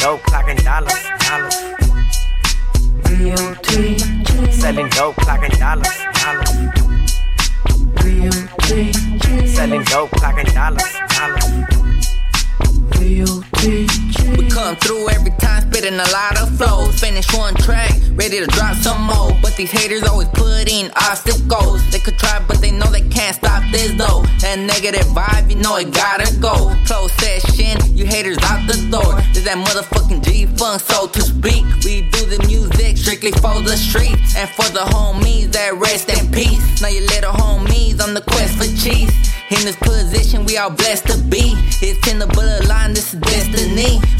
dope, clocking dollars, dollars. TJ. Selling dope, clocking dollars, dollars. TJ. Selling dope, clocking dollars, dollars. TJ. We come through every time, spitting a lot of flows. Finish one track, ready to drop some more. But these haters always put in obstacles. They could try, but they know they can't stop this though. That negative vibe, you know it gotta go. Close session, you haters out the door. There's that motherfucking G Funk, so to speak. We do the music strictly for the streets and for the homies that rest in peace. Now your little homies on the quest for cheese. In this position, we all blessed to be. It's in the bullet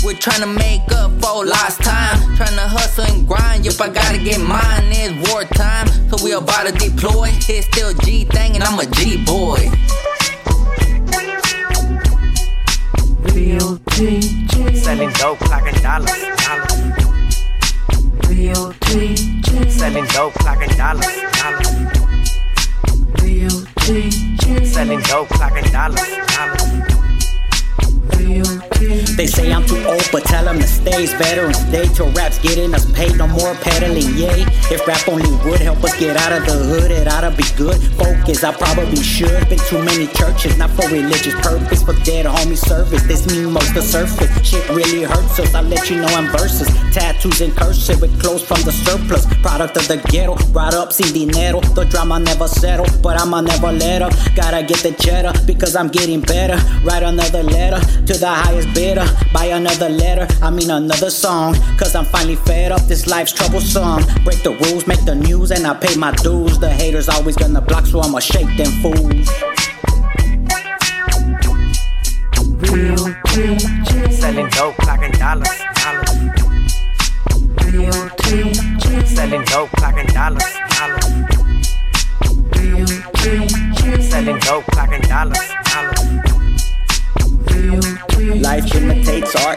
We're trying to make up for lost time. Trying to hustle and grind. Yep, I gotta get mine. It's wartime, so we about to deploy. It's still G thing, and I'm a G boy. Real TJ. Selling dope, clocking dollars, dollars. Real TJ. Selling dope, clocking dollars, dollars. Real TJ. Selling dope, clocking dollars, dollars. Real TJ. They say I'm too old, but tell them to better and stay till rap's getting us paid. No more peddling, yay. If rap only would help us get out of the hood, it oughta be good. Focus, I probably should. Been too many churches, not for religious purpose, for dead homie service. This me most the surface. Shit really hurts us. I let you know I'm verses. Tattoos and cursive with clothes from the surplus. Product of the ghetto, brought up sin dinero. The drama never settle, but I'ma never let up. Gotta get the cheddar because I'm getting better. Write another letter to the highest bidder. Buy another letter, I mean another song. Cause I'm finally fed up, this life's troublesome. Break the rules, make the news, and I pay my dues. The haters always gonna block, so I'ma shake them fools. Real TJ. Selling dope, clocking dollars, dollars. Real TJ. Selling dope, clocking dollars, dollars. Real TJ. Selling dope, clocking dollars, dollars.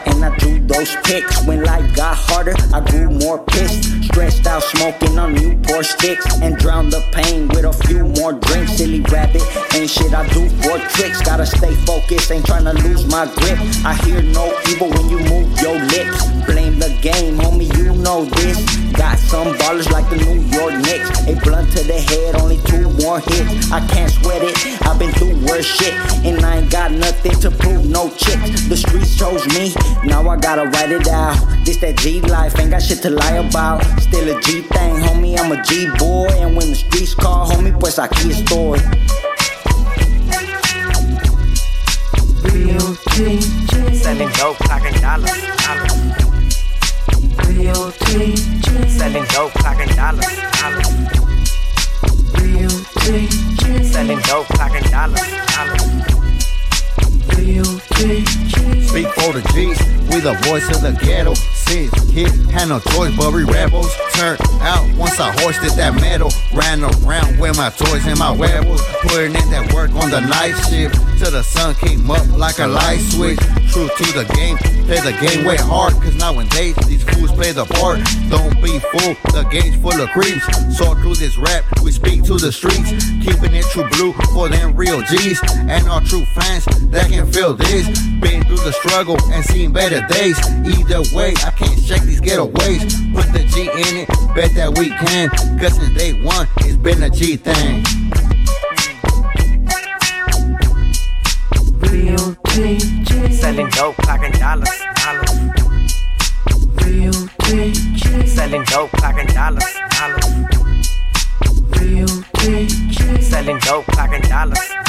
And I drew those pics. When life got harder, I grew more pissed. Stressed out, smoking on Newport sticks, and drowned the pain with a few more drinks. Silly rabbit, ain't shit I do for tricks. Gotta stay focused, ain't tryna lose my grip. I hear no evil when you move your lips. Blame the game, homie, you know this. Got some ballers like the New York Knicks. A blunt to the head, only two more hits. I can't sweat it, I've been through worse shit. And I ain't got nothing to prove, no chicks. The streets chose me, now I gotta write it out. This that G life, ain't got shit to lie about. Still a G thing, homie, I'm a G boy. And when the streets call, homie, pues aquí estoy. Real TJ. Selling dope, clocking dollars, dollars. Real TJ. Selling dope, clocking dollars, dollars. Real TJ. Selling dope, clocking dollars, dollars. Real TJ. Speak for the G's, we the voice of the ghetto. Sis, hit, had no choice, but we rebels. Turned out once I hoisted that metal. Ran around with my toys and my wearables. Putting in that work on the night shift. Till the sun came up like a light switch. True to the game, play the game way hard. Cause nowadays these fools play the part. Don't be fooled, the game's full of creeps. So through this rap, we speak to the streets. Keeping it true blue for them real G's. And our true fans that can feel this. Been through the struggle and seen better days. Either way, I can't shake these getaways. Put the G in it, bet that we can. Cause since day one, it's been a G thing. Real TJ. Selling dope, clocking dollars, dollars. Real TJ. Selling dope, clocking dollars, dollars. Real TJ. Selling dope, clocking dollars.